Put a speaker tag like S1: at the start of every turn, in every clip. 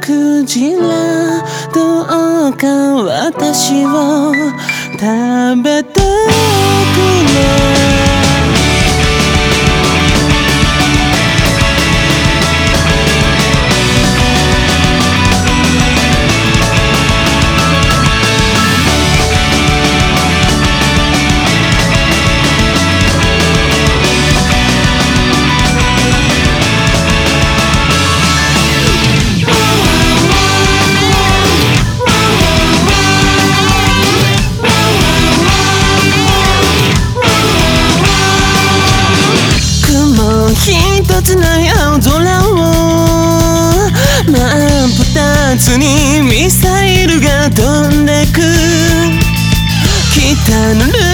S1: クジラどうか私を食べてスにミサイルが飛んでく。北のル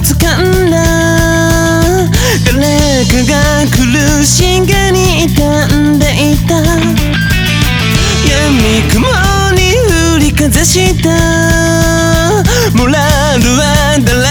S1: つかんだ。誰かが苦しげに傷んでいた。闇雲に振りかざした。モラルは誰